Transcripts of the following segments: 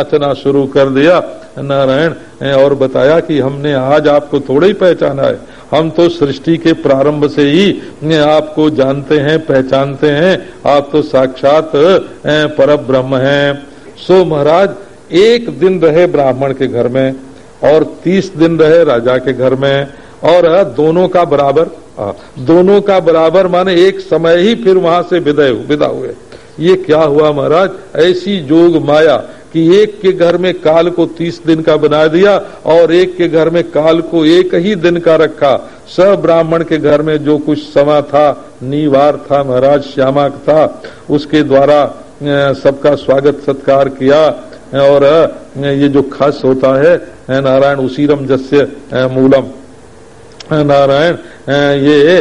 याचना शुरू कर दिया। नारायण और बताया कि हमने आज आपको थोड़ा ही पहचाना है। हम तो सृष्टि के प्रारंभ से ही आपको जानते हैं, पहचानते हैं। आप तो साक्षात पर ब्रह्म हैं। सो महाराज, एक दिन रहे ब्राह्मण के घर में, और तीस दिन रहे राजा के घर में, और दोनों का बराबर दोनों का बराबर माने एक समय ही फिर वहाँ से विदय, विदा हुए। ये क्या हुआ महाराज? ऐसी जोग माया कि एक के घर में काल को तीस दिन का बना दिया और एक के घर में काल को एक ही दिन का रखा। सब ब्राह्मण के घर में जो कुछ समा था, नीवार था, महाराज श्यामा था, उसके द्वारा सबका स्वागत सत्कार किया, और ये जो खस होता है नारायण उसीरम जस्य मूलम। नारायण ये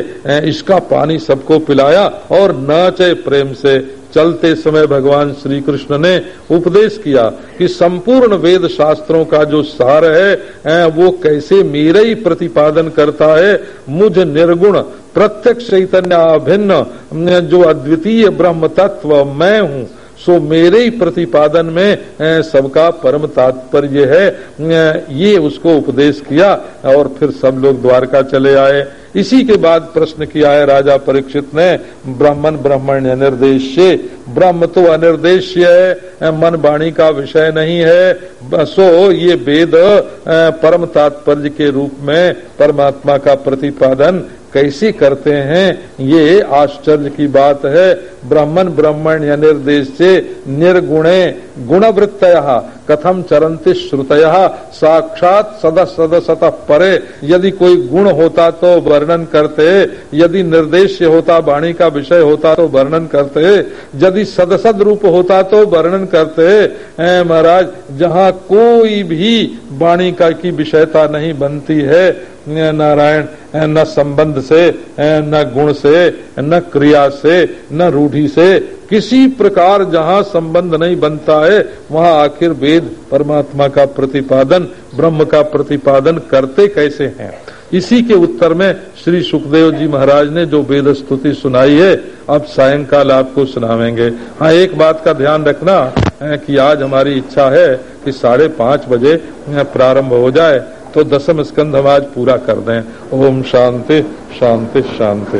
इसका पानी सबको पिलाया और नाचे प्रेम से चलते समय भगवान श्री कृष्ण ने उपदेश किया कि संपूर्ण वेद शास्त्रों का जो सार है वो कैसे मेरे ही प्रतिपादन करता है, मुझ निर्गुण, प्रत्यक्ष चैतन्य अभिन्न जो अद्वितीय ब्रह्म तत्व मैं हूँ, सो मेरे ही प्रतिपादन में सबका परम तात्पर्य है ये उसको उपदेश किया, और फिर सब लोग द्वारका चले आए। इसी के बाद प्रश्न किया है, राजा परीक्षित ने, ब्राह्मण ब्राह्मण निर्देश ब्रह्म तो अनिर्देश्य है मन वाणी का विषय नहीं है सो ये वेद परम तात्पर्य के रूप में परमात्मा का प्रतिपादन कैसे करते हैं, ये आश्चर्य की बात है। ब्राह्मण ब्राह्मण निर्देश से निर्गुणे गुणवृत्त कथम चरंती श्रुत साक्षात सद सद सत परे। यदि कोई गुण होता तो वर्णन करते। यदि निर्देश होता, वाणी का विषय होता तो वर्णन करते। यदि सदसद रूप होता तो वर्णन करते। महाराज, जहाँ कोई भी वाणी का की विषयता नहीं बनती है नारायण, न संबंध से, न गुण से, न क्रिया से, न रूढ़ी से किसी प्रकार जहाँ संबंध नहीं बनता है, वहाँ आखिर वेद परमात्मा का प्रतिपादन, ब्रह्म का प्रतिपादन करते कैसे हैं? इसी के उत्तर में श्री सुखदेव जी महाराज ने जो वेद स्तुति सुनाई है, अब सायंकाल आपको सुनावेंगे। हाँ एक बात का ध्यान रखना कि आज हमारी इच्छा है कि साढ़े पाँच बजे प्रारंभ हो जाए तो दसम स्कंध हम आज पूरा कर दें। ओम शांति शांति शांति।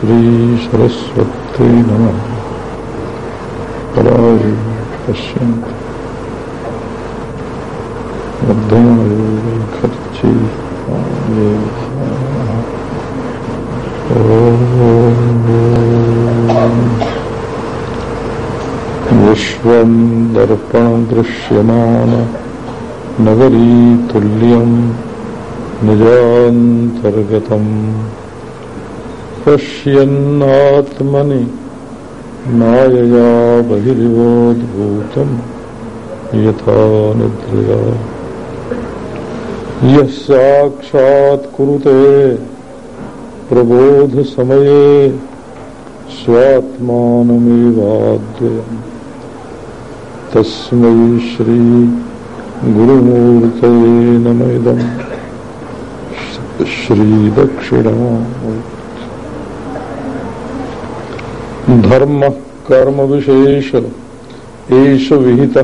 श्री सरस्वती नमः। पराय खर्ची विश्वं दर्पण दृश्यमान नगरी तुल्यम् निजान्तर्गतम्। पश्यन्नात्मनि मायया बहिर्वोद्भूतम् यथा निद्रया। यः साक्षात् कुरुते प्रबोधसमये स्वात्मानमेवाद्वयम्। तस्मै श्री गुरुमूर्त नमदम श्री दक्षिणा धर्म कर्म विशेष, एष विहित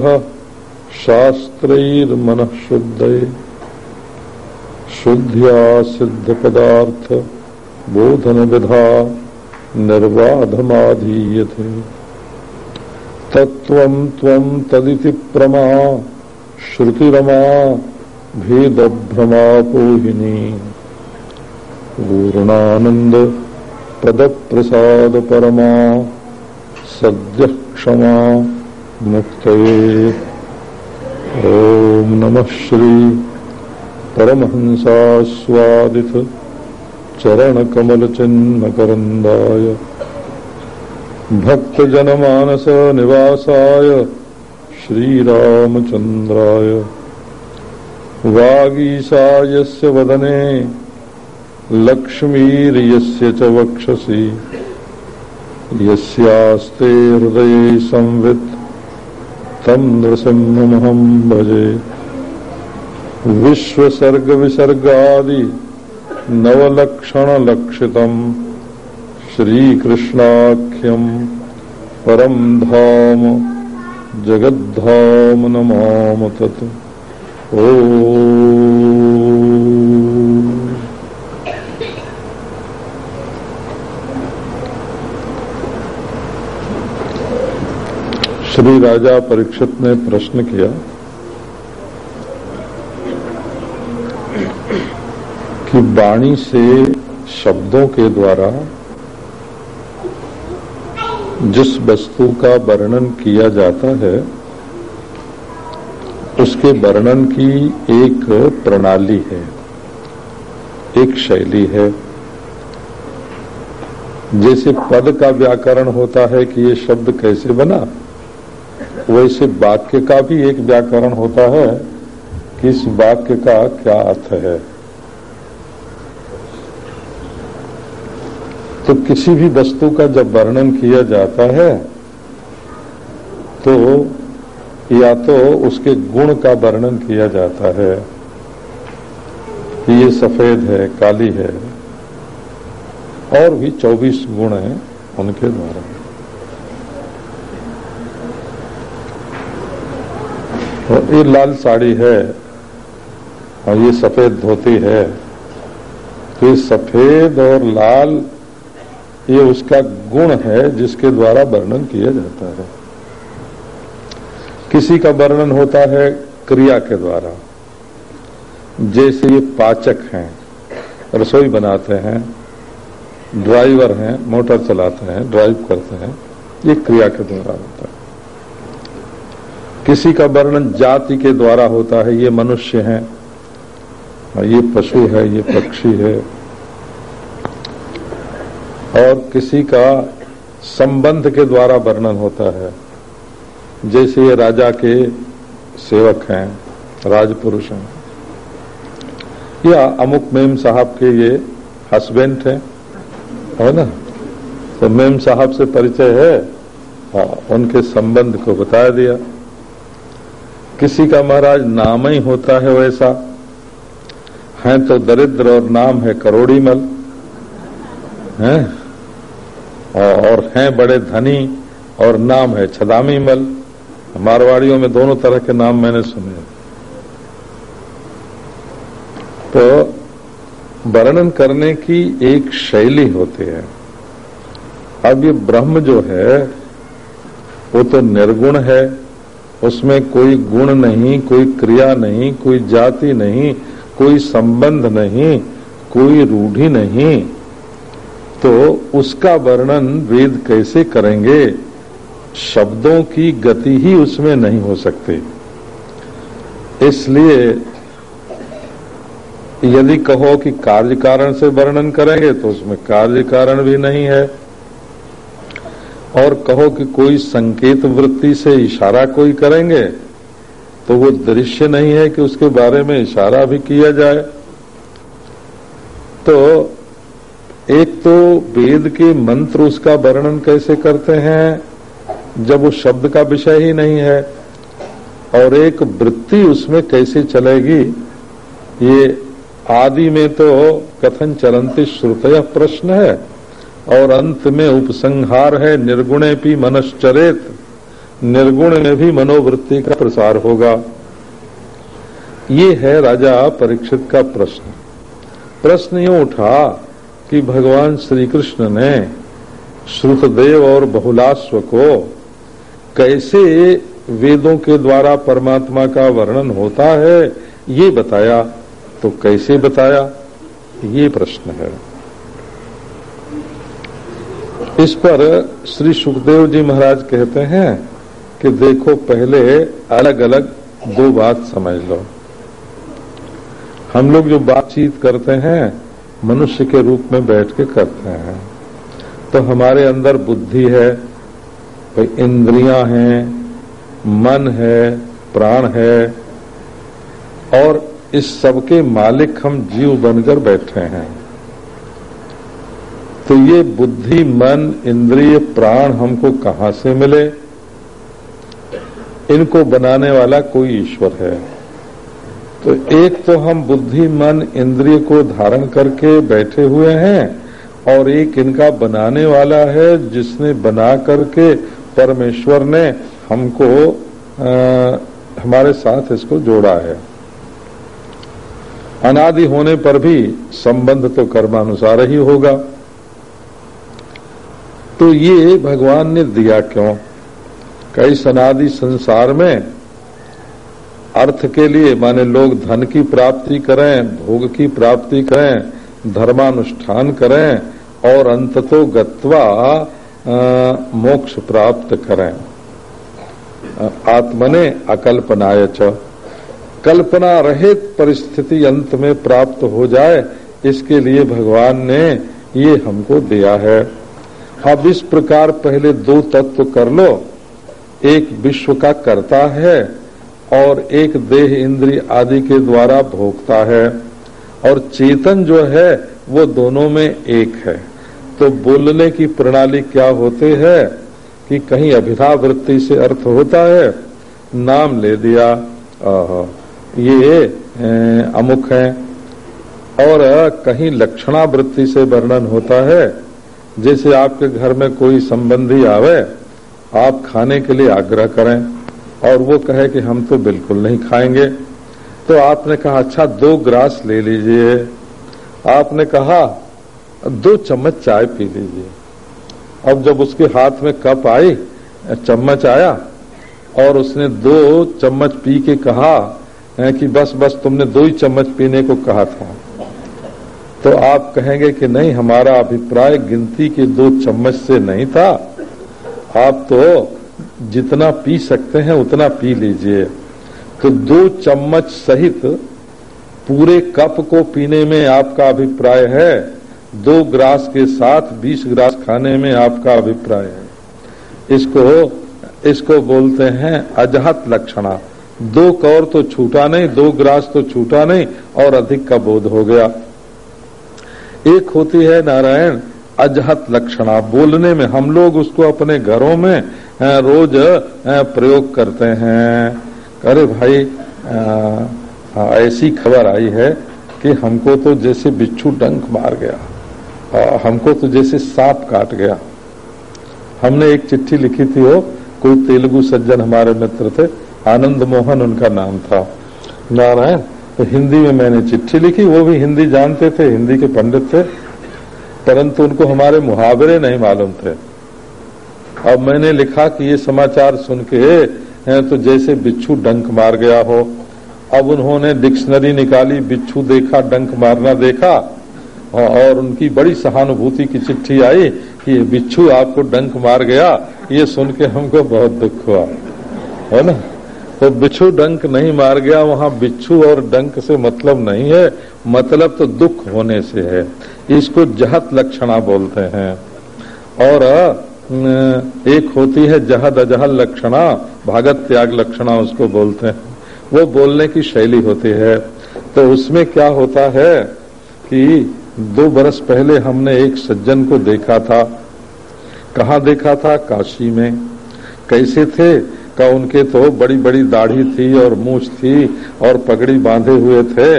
शास्त्रैर्मन शुद्ध शुद्धिया सिद्ध पदार्थ बोधन विधा निर्बाधमाधीयते तत्व तदिति प्रमा, श्रुतिरमा भेद भ्रमापोहिनी पूर्णानंद पद प्रसाद परमा सद्य क्षमा मुक्त ओम नमः श्री परमहंसास्वादित चरण कमल चिन्ह करंदाय भक्त जनमानस निवासाय श्रीरामचन्द्राय। वागीशायस्य वदने लक्ष्मीर्यस्य च वक्षसि। यस्यास्ते हृदये संवित्, तं नृसिंहमहं भजे। विश्वसर्गविसर्गादि नवलक्षणलक्षितम् श्रीकृष्णाख्यम् परम् धाम, जगद्धाम नमाम तत्। ओ श्री राजा परीक्षित ने प्रश्न किया कि वाणी से शब्दों के द्वारा जिस वस्तु का वर्णन किया जाता है, उसके वर्णन की एक प्रणाली है, एक शैली है। जैसे पद का व्याकरण होता है कि ये शब्द कैसे बना? वैसे वाक्य का भी एक व्याकरण होता है कि इस वाक्य का क्या अर्थ है। तो किसी भी वस्तु का जब वर्णन किया जाता है तो या तो उसके गुण का वर्णन किया जाता है कि ये सफ़ेद है, काली है, और भी 24 गुण हैं उनके द्वारा। और ये लाल साड़ी है और ये सफ़ेद धोती है तो ये सफ़ेद और लाल, ये उसका गुण है जिसके द्वारा वर्णन किया जाता है। किसी का वर्णन होता है क्रिया के द्वारा। जैसे ये पाचक हैं, रसोई बनाते हैं, ड्राइवर हैं, मोटर चलाते हैं, ड्राइव करते हैं, ये क्रिया के द्वारा होता है। किसी का वर्णन जाति के द्वारा होता है, ये मनुष्य है। ये पशु है, ये पक्षी है। और किसी का संबंध के द्वारा वर्णन होता है। जैसे ये राजा के सेवक हैं, राजपुरुष हैं। या अमुक मेम साहब के ये हस्बैंड हैं, है ना? तो मेम साहब से परिचय है। हाँ उनके संबंध को बता दिया। किसी का महाराज नाम ही होता है वैसा। है तो दरिद्र और नाम है करोड़ीमल। हैं? और हैं बड़े धनी और नाम है छदामी मल मारवाड़ियों में दोनों तरह के नाम मैंने सुने तो वर्णन करने की एक शैली होती है। अब ये ब्रह्म जो है, वो तो निर्गुण है। उसमें कोई गुण नहीं, कोई क्रिया नहीं, कोई जाति नहीं, कोई संबंध नहीं, कोई रूढ़ी नहीं। तो उसका वर्णन वेद कैसे करेंगे? शब्दों की गति ही उसमें नहीं हो सकती। इसलिए यदि कहो कि कार्य कारण से वर्णन करेंगे तो उसमें कार्य कारण भी नहीं है। और कहो कि कोई संकेत वृत्ति से इशारा कोई करेंगे तो वो दृश्य नहीं है कि उसके बारे में इशारा भी किया जाए। तो एक तो वेद के मंत्र उसका वर्णन कैसे करते हैं, जब वो शब्द का विषय ही नहीं है, और एक वृत्ति उसमें कैसे चलेगी, ये आदि में तो कथन चलंती श्रुत प्रश्न है। और अंत में उपसंहार है, निर्गुणे भी मनश्चरेत। निर्गुण में भी मनोवृत्ति का प्रसार होगा। ये है राजा परीक्षित का प्रश्न। प्रश्न यू उठा कि भगवान श्री कृष्ण ने श्रुतदेव और बहुलाश्व को कैसे वेदों के द्वारा परमात्मा का वर्णन होता है, ये बताया। तो कैसे बताया? ये प्रश्न है। इस पर श्री सुखदेव जी महाराज कहते हैं कि देखो पहले अलग अलग दो बात समझ लो। हम लोग जो बातचीत करते हैं, मनुष्य के रूप में बैठ के करते हैं। तो हमारे अंदर बुद्धि है, भाई इंद्रियाँ हैं, मन है, प्राण है, और इस सबके मालिक हम जीव बनकर बैठे हैं। तो ये बुद्धि मन इंद्रिय प्राण हमको कहाँ से मिले? इनको बनाने वाला कोई ईश्वर है। तो एक तो हम बुद्धि मन इंद्रिय को धारण करके बैठे हुए हैं और एक इनका बनाने वाला है जिसने बना करके परमेश्वर ने हमको आ, हमारे साथ इसको जोड़ा है। अनादि होने पर भी संबंध तो कर्मानुसार ही होगा। तो ये भगवान ने दिया क्यों? कई सनादि संसार में अर्थ के लिए, माने लोग धन की प्राप्ति करें, भोग की प्राप्ति करें, धर्मानुष्ठान करें, और अंततो गत्वा मोक्ष प्राप्त करें। आत्मने अकल्पनाय च। कल्पना रहित परिस्थिति अंत में प्राप्त हो जाए, इसके लिए भगवान ने ये हमको दिया है। अब इस प्रकार पहले दो तत्व कर लो। एक विश्व का करता है और एक देह इंद्रिय आदि के द्वारा भोगता है। और चेतन जो है, वो दोनों में एक है। तो बोलने की प्रणाली क्या होती है कि कहीं अभिधा वृत्ति से अर्थ होता है, नाम ले दिया ये अमुख है। और कहीं लक्षणा वृत्ति से वर्णन होता है जैसे आपके घर में कोई संबंधी आवे, आप खाने के लिए आग्रह करें और वो कहे कि हम तो बिल्कुल नहीं खाएँगे। तो आपने कहा अच्छा दो ग्रास ले लीजिए। आपने कहा, दो चम्मच चाय पी लीजिए। अब जब उसके हाथ में कप आई, चम्मच आया और उसने दो चम्मच पी के कहा कि बस बस तुमने दो ही चम्मच पीने को कहा था। तो आप कहेंगे कि नहीं, हमारा अभिप्राय गिनती के दो चम्मच से नहीं था। आप तो जितना पी सकते हैं, उतना पी लीजिए। तो दो चम्मच सहित पूरे कप को पीने में आपका अभिप्राय है। दो ग्रास के साथ बीस ग्रास खाने में आपका अभिप्राय है। इसको इसको बोलते हैं अजहत लक्षणा। दो कौर तो छूटा नहीं, दो ग्रास तो छूटा नहीं, और अधिक का बोध हो गया। एक होती है नारायण अजहत लक्षणा। बोलने में हम लोग उसको अपने घरों में रोज प्रयोग करते हैं। अरे भाई ऐसी खबर आई है कि हमको तो जैसे बिच्छू डंक मार गया आ, हमको तो जैसे सांप काट गया। हमने एक चिट्ठी लिखी थी वो कोई तेलुगु सज्जन हमारे मित्र थे आनंद मोहन उनका नाम था। नारायण तो हिंदी में मैंने चिट्ठी लिखी, वो भी हिंदी जानते थे, हिंदी के पंडित थे, परंतु उनको हमारे मुहावरे नहीं मालूम थे। अब मैंने लिखा कि ये समाचार सुन के तो जैसे बिच्छू डंक मार गया हो। अब उन्होंने डिक्शनरी निकाली, बिच्छू देखा, डंक मारना देखा और उनकी बड़ी सहानुभूति की चिट्ठी आई कि बिच्छू आपको डंक मार गया। ये सुन के हमको बहुत दुख हुआ। है ना? तो बिच्छू डंक नहीं मार गया, वहाँ बिच्छू और डंक से मतलब नहीं है मतलब तो दुख होने से है। इसको जहत लक्षणा बोलते हैं। और एक होती है जहद अजहल लक्षणा, भागत त्याग लक्षणा उसको बोलते हैं। वो बोलने की शैली होती है। तो उसमें क्या होता है कि दो बरस पहले हमने एक सज्जन को देखा था। कहा देखा था? काशी में। कैसे थे? का उनके तो बड़ी बड़ी दाढ़ी थी और मूछ थी और पगड़ी बांधे हुए थे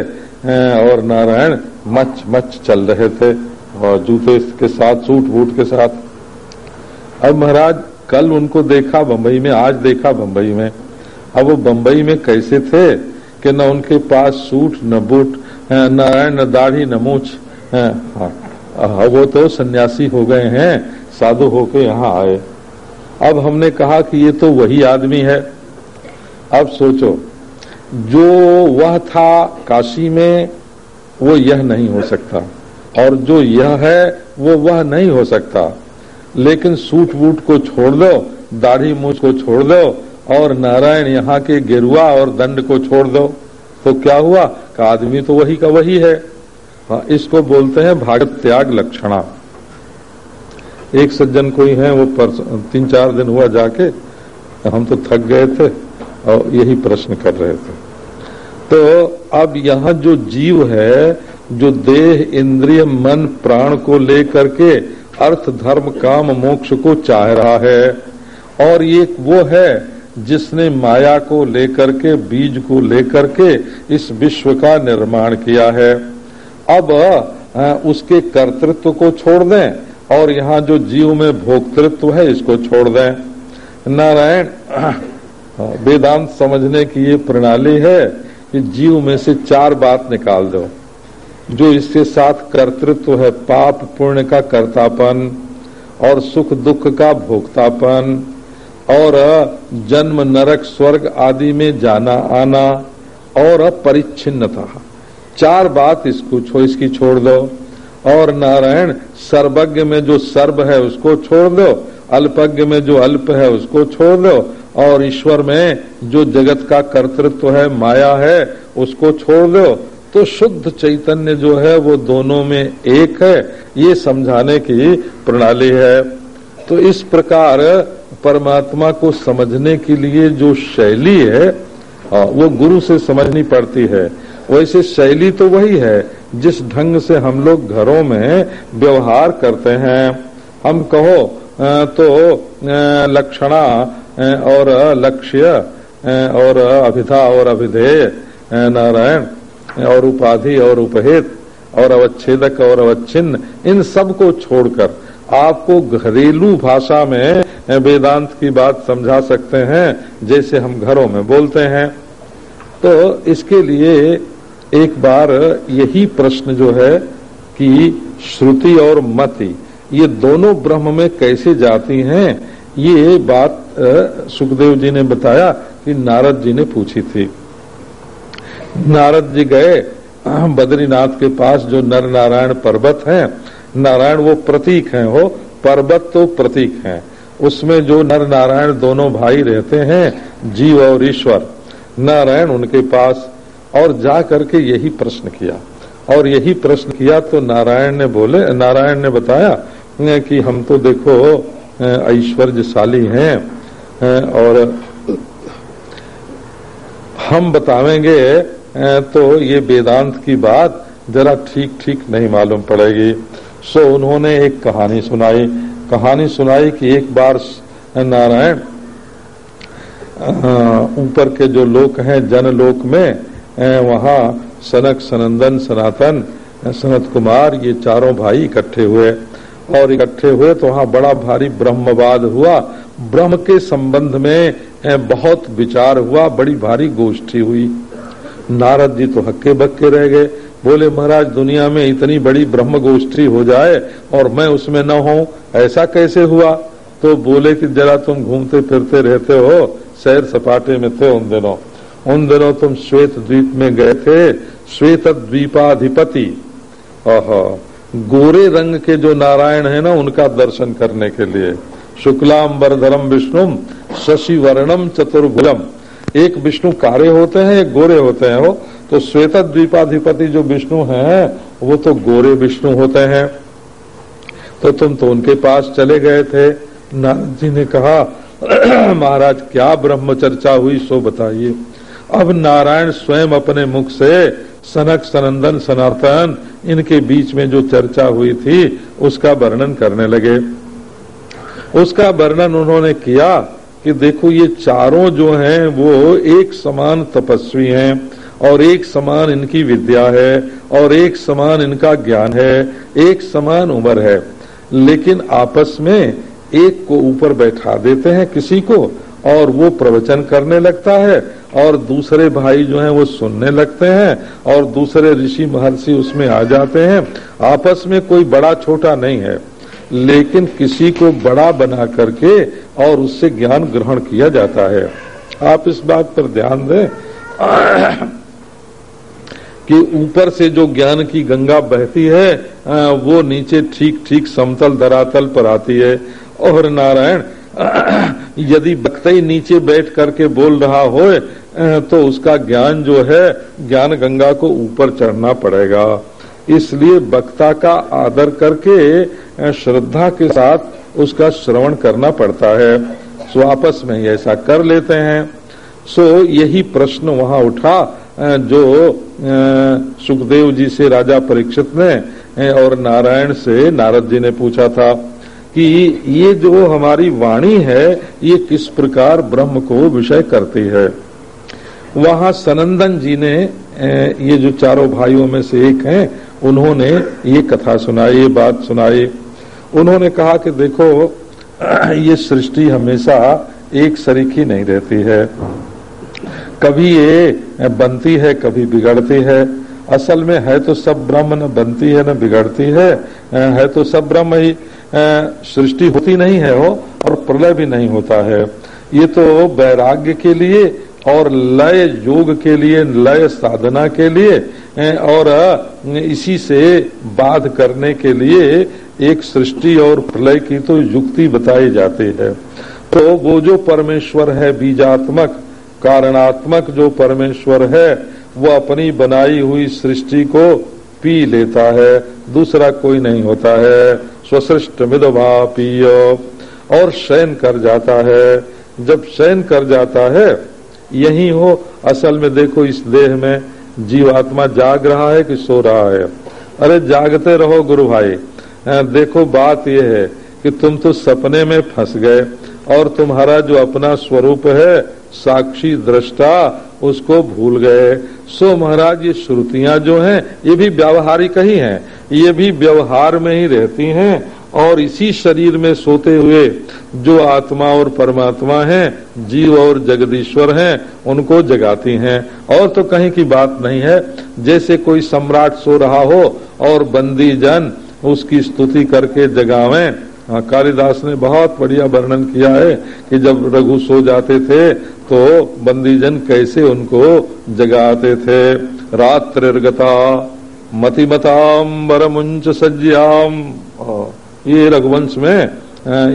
और नारायण मच मच चल रहे थे, और जूते के साथ सूट बूट के साथ। अब महाराज, कल उनको देखा बंबई में, आज देखा बंबई में। अब वो बंबई में कैसे थे कि न उनके पास सूट, न बूट नारायण न दाढ़ी, न मूछ हाँ। वो तो सन्यासी हो गए हैं, साधु होके यहाँ आए। अब हमने कहा कि ये तो वही आदमी है। अब सोचो, जो वह था काशी में, वो यह नहीं हो सकता। और जो यह है, वो वह नहीं हो सकता। लेकिन सूट बूट को छोड़ दो दाढ़ी मूछ को छोड़ दो, और नारायण यहाँ के गिरुआ और दंड को छोड़ दो। तो क्या हुआ? का आदमी तो वही का वही है। हाँ इसको बोलते हैं भागत त्याग लक्षणा। एक सज्जन कोई है, वो तीन चार दिन हुआ जाके, हम तो थक गए थे और यही प्रश्न कर रहे थे। तो अब यहाँ जो जीव है, जो देह, इंद्रिय, मन, प्राण को लेकर के अर्थ, धर्म, काम, मोक्ष को चाह रहा है, और ये वो है जिसने माया को लेकर के, बीज को लेकर के इस विश्व का निर्माण किया है। अब उसके कर्तृत्व को छोड़ दें। और यहाँ जो जीव में भोक्तृत्व है, इसको छोड़ दें। नारायण वेदांत समझने की ये प्रणाली है कि जीव में से चार बात निकाल दो। जो इसके साथ कर्तृत्व है, पाप, पुण्य का कर्तापन और सुख दुख का भोक्तापन और जन्म, नरक, स्वर्ग आदि में जाना, आना और परिच्छिन्नता। चार बात इसको छो इसकी छोड़ दो। और नारायण, सर्वज्ञ में जो सर्व है उसको छोड़ दो। अल्पज्ञ में जो अल्प है उसको छोड़ दो। और ईश्वर में जो जगत का कर्तृत्व है, माया है, उसको छोड़ दो। तो शुद्ध चैतन्य जो है, वो दोनों में एक है। ये समझाने की प्रणाली है। तो इस प्रकार परमात्मा को समझने के लिए जो शैली है वो गुरु से समझनी पड़ती है। वैसे शैली तो वही है, जिस ढंग से हम लोग घरों में व्यवहार करते हैं। हम कहो तो लक्षणा और लक्ष्य और अभिधा और अभिधेय नारायण, और उपाधि और उपहित, और अवच्छेदक और अवच्छिन्न, इन सबको छोड़कर आपको घरेलू भाषा में वेदांत की बात समझा सकते हैं, जैसे हम घरों में बोलते हैं। तो इसके लिए एक बार यही प्रश्न जो है कि श्रुति और मति, ये दोनों ब्रह्म में कैसे जाती हैं, ये बात सुखदेव जी ने बताया कि नारद जी ने पूछी थी। नारद जी गए बद्रीनाथ के पास जो नर नारायण पर्वत है, नारायण वो प्रतीक हैं, हो, पर्वत तो प्रतीक हैं। उसमें जो नर नारायण दोनों भाई रहते हैं, जीव और ईश्वर, नारायण उनके पास और जा करके यही प्रश्न किया। और यही प्रश्न किया तो नारायण ने बोले, नारायण ने बताया कि हम तो देखो, ऐश्वर्यशाली हैं, और हम बतावेंगे तो ये वेदांत की बात जरा ठीक ठीक नहीं मालूम पड़ेगी। सो उन्होंने एक कहानी सुनाई। कहानी सुनाई कि एक बार नारायण, ऊपर के जो लोक हैं, जनलोक में वहाँ सनक, सनंदन, सनातन, सनत कुमार, ये चारों भाई इकट्ठे हुए। और इकट्ठे हुए तो वहाँ बड़ा भारी ब्रह्मवाद हुआ। ब्रह्म के संबंध में बहुत विचार हुआ, बड़ी भारी गोष्ठी हुई। नारद जी तो हक्के बक्के रह गए। बोले, महाराज, दुनिया में इतनी बड़ी ब्रह्म गोष्ठी हो जाए और मैं उसमें न हूँ ऐसा कैसे हुआ? तो बोले कि, जरा तुम घूमते फिरते रहते हो सैर सपाटे में थे उन दिनों। उन दिनों तुम श्वेत द्वीप में गए थे, श्वेत द्वीपाधिपति। गोरे रंग के जो नारायण है ना, उनका दर्शन करने के लिए। शुक्लाम वरधरम विष्णु शशि वर्णम चतुर्भुजम। एक विष्णु कारे होते हैं, एक गोरे होते हैं। वो तो श्वेत द्वीपाधिपति जो विष्णु हैं, वो तो गोरे विष्णु होते हैं। तो तुम तो उनके पास चले गए थे। नारद जी ने कहा, महाराज, क्या ब्रह्म चर्चा हुई, सो बताइए। अब नारायण स्वयं अपने मुख से सनक, सनंदन, सनातन, इनके बीच में जो चर्चा हुई थी, उसका वर्णन करने लगे। उसका वर्णन उन्होंने किया कि देखो ये चारों जो हैं, वो एक समान तपस्वी हैं, और एक समान इनकी विद्या है, और एक समान इनका ज्ञान है, एक समान उम्र है। लेकिन आपस में एक को ऊपर बैठा देते हैं किसी को, और वो प्रवचन करने लगता है और दूसरे भाई जो हैं वो सुनने लगते हैं और दूसरे ऋषि महर्षि उसमें आ जाते हैं। आपस में कोई बड़ा छोटा नहीं है, लेकिन किसी को बड़ा बना करके और उससे ज्ञान ग्रहण किया जाता है। आप इस बात पर ध्यान दें कि ऊपर से जो ज्ञान की गंगा बहती है वो नीचे ठीक ठीक समतल धरातल पर आती है। और नारायण यदि वक्त ही नीचे बैठ करके बोल रहा हो तो उसका ज्ञान जो है, ज्ञान गंगा को ऊपर चढ़ना पड़ेगा। इसलिए वक्ता का आदर करके श्रद्धा के साथ उसका श्रवण करना पड़ता है। सो आपस में ही ऐसा कर लेते हैं। सो यही प्रश्न वहाँ उठा जो सुखदेव जी से राजा परीक्षित ने और नारायण से नारद जी ने पूछा था कि ये जो हमारी वाणी है, ये किस प्रकार ब्रह्म को विषय करती है? वहाँ सनंदन जी ने ये जो चारों भाइयों में से एक हैं, उन्होंने ये कथा सुनाई, ये बात सुनाई। उन्होंने कहा कि देखो, ये सृष्टि हमेशा एक सरीखी नहीं रहती है। कभी ये बनती है, कभी बिगड़ती है। असल में है तो सब ब्रह्म न बनती है, न बिगड़ती है। है तो सब ब्रह्म ही सृष्टि होती नहीं है वो, और प्रलय भी नहीं होता है। ये तो वैराग्य के लिए और लय योग के लिए, लय साधना के लिए और, इसी से बाध करने के लिए एक सृष्टि और प्रलय की तो युक्ति बताई जाती है। तो वो जो परमेश्वर है, बीजात्मक, कारणात्मक जो परमेश्वर है, वो अपनी बनाई हुई सृष्टि को पी लेता है, दूसरा कोई नहीं होता है। स्वसृष्ट मिदवा पीय। और शयन कर जाता है। जब शयन कर जाता है यही हो। असल में देखो, इस देह में जीवात्मा जाग रहा है कि सो रहा है। अरे, जागते रहो गुरु भाई। देखो, बात यह है कि तुम तो सपने में फंस गए और तुम्हारा जो अपना स्वरूप है, साक्षी, दृष्टा, उसको भूल गए। सो महाराज, ये श्रुतियाँ जो हैं, ये भी व्यावहारिक ही हैं। ये भी व्यवहार में ही रहती हैं। और इसी शरीर में सोते हुए जो आत्मा और परमात्मा हैं, जीव और जगदीश्वर हैं, उनको जगाती हैं। और तो कहीं की बात नहीं है, जैसे कोई सम्राट सो रहा हो और बंदी जन उसकी स्तुति करके जगावें। हाँ कालिदास ने बहुत बढ़िया वर्णन किया है कि जब रघु सो जाते थे तो बंदीजन कैसे उनको जगाते थे। रात्रिर्गता मतिमताम बरमुंच सज्जाम ये रघुवंश में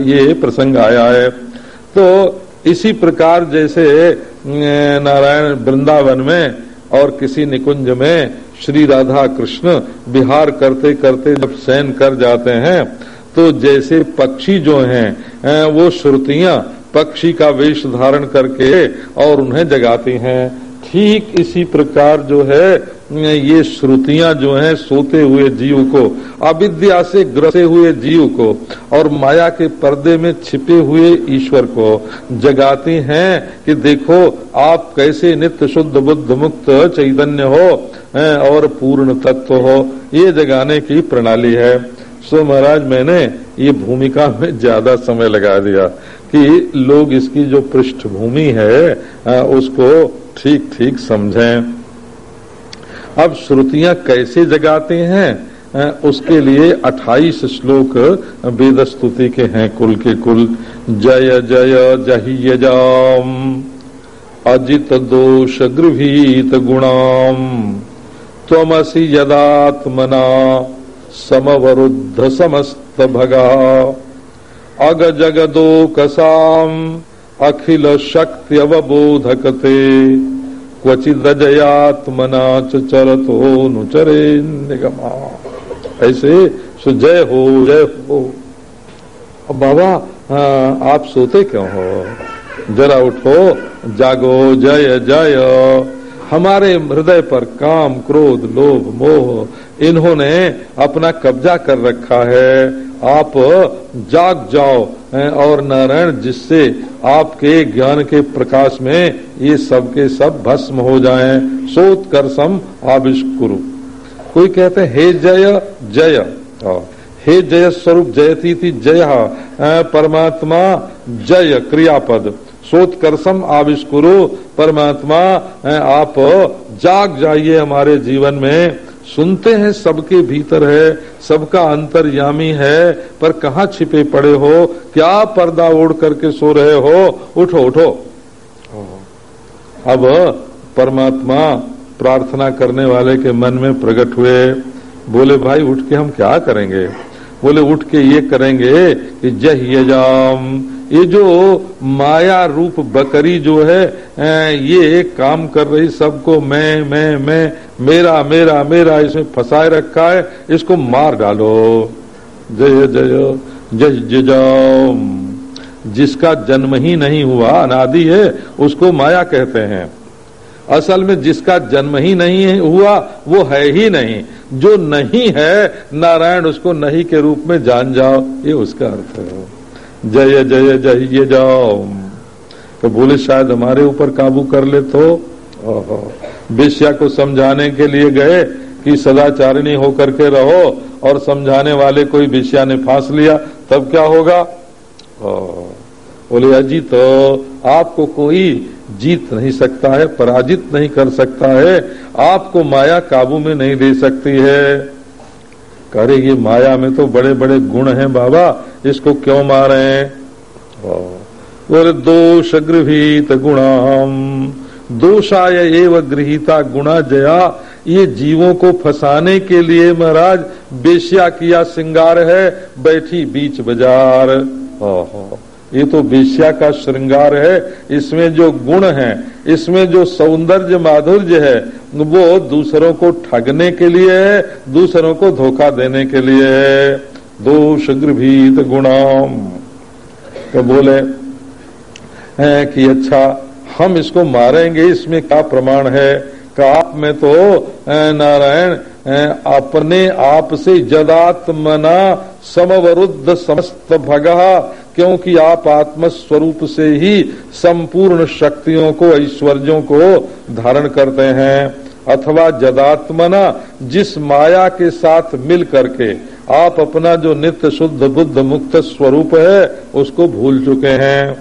ये प्रसंग आया है। तो इसी प्रकार जैसे नारायण वृंदावन में और किसी निकुंज में श्री राधा कृष्ण बिहार करते करते जब शयन कर जाते हैं तो जैसे पक्षी जो हैं वो श्रुतियाँ पक्षी का वेश धारण करके और उन्हें जगाती हैं। ठीक इसी प्रकार जो है ये श्रुतियाँ जो हैं सोते हुए जीव को, अविद्या से ग्रसे हुए जीव को और माया के पर्दे में छिपे हुए ईश्वर को जगाती हैं कि देखो, आप कैसे नित्य शुद्ध बुद्ध मुक्त चैतन्य हो और पूर्ण तत्व हो। ये जगाने की प्रणाली है। सो महाराज, मैंने ये भूमिका में ज़्यादा समय लगा दिया कि लोग इसकी जो पृष्ठभूमि है उसको ठीक ठीक समझें। अब श्रुतियाँ कैसे जगाते हैं? उसके लिए 28 श्लोक वेद स्तुति के हैं कुल के कुल। जय जय जही जाम। अजित दोष गृहित गुणाम। तमसी यदात्मना समवरुद्ध समस्त भगा। अग जगदोकसाम अखिल शक्ति अवबोधकते। क्वचिदजयात्मना चरतो नुचरे निगमा। ऐसे सुजय हो, जय हो। अब बाबा आप सोते क्यों हो? जरा उठो, जागो, जय जय। हमारे हृदय पर काम, क्रोध, लोभ, मोह, इन्होंने अपना कब्जा कर रखा है। आप जाग जाओ और नारायण जिससे आपके ज्ञान के प्रकाश में ये सब के सब भस्म हो जाएँ, सोत कर सम आविष्कुरु। कोई कहते हैं, हे जय जय। हे। जय स्वरूप जयती थी जय परमात्मा, जय क्रियापद। सोत्कर्षम आविष्कुरु, परमात्मा आप जाग जाइए हमारे जीवन में। सुनते हैं सबके भीतर है, सबका अंतर्यामी है, पर कहा छिपे पड़े हो, क्या पर्दा ओढ़ करके सो रहे हो? उठो उठो। अब परमात्मा प्रार्थना करने वाले के मन में प्रकट हुए, बोले, भाई, उठ के हम क्या करेंगे? बोले, उठ के ये करेंगे कि जय यजाम, ये जो माया रूप बकरी जो है ये काम कर रही सबको, मैं मैं मैं मेरा मेरा मेरा इसमें फंसाए रखा है, इसको मार डालो। जय जय जय जय जिसका जन्म ही नहीं हुआ, अनादि है, उसको माया कहते हैं। असल में जिसका जन्म ही नहीं हुआ, वो है ही नहीं। जो नहीं है, नारायण उसको नहीं के रूप में जान जाओ। ये उसका अर्थ है। जय जय जय जाओ। तो बोले, शायद हमारे ऊपर काबू कर ले तो। विषया को समझाने के लिए गए कि सदाचारिणी होकर के रहो और समझाने वाले कोई विषया ने फांस लिया, तब क्या होगा? बोले, अजीत तो आपको कोई जीत नहीं सकता है, पराजित नहीं कर सकता है, आपको माया काबू में नहीं ले सकती है। करे ये माया में तो बड़े बड़े गुण हैं बाबा, इसको क्यों मारे? बोले दोष गृहित गुणाम दोषाय एव गृहिता गुणा जया। ये जीवों को फंसाने के लिए महाराज, बेश्या किया श्रृंगार है, बैठी बीच बाज़ार। ये तो बेश्या का श्रृंगार है। इसमें जो गुण है, इसमें जो सौंदर्य माधुर्य है, वो दूसरों को ठगने के लिए है, दूसरों को धोखा देने के लिए है। दोष गृभीत गुणाम। तो बोले? है कि अच्छा हम इसको मारेंगे, इसमें क्या प्रमाण है? का आप में तो नारायण अपने आप से जदात्मना समवरुद्ध समस्त भगा, क्योंकि आप आत्म स्वरूप से ही संपूर्ण शक्तियों को, ऐश्वर्यों को धारण करते हैं। अथवा जदात्मना, जिस माया के साथ मिल करके आप अपना जो नित्य शुद्ध बुद्ध मुक्त स्वरूप है, उसको भूल चुके हैं।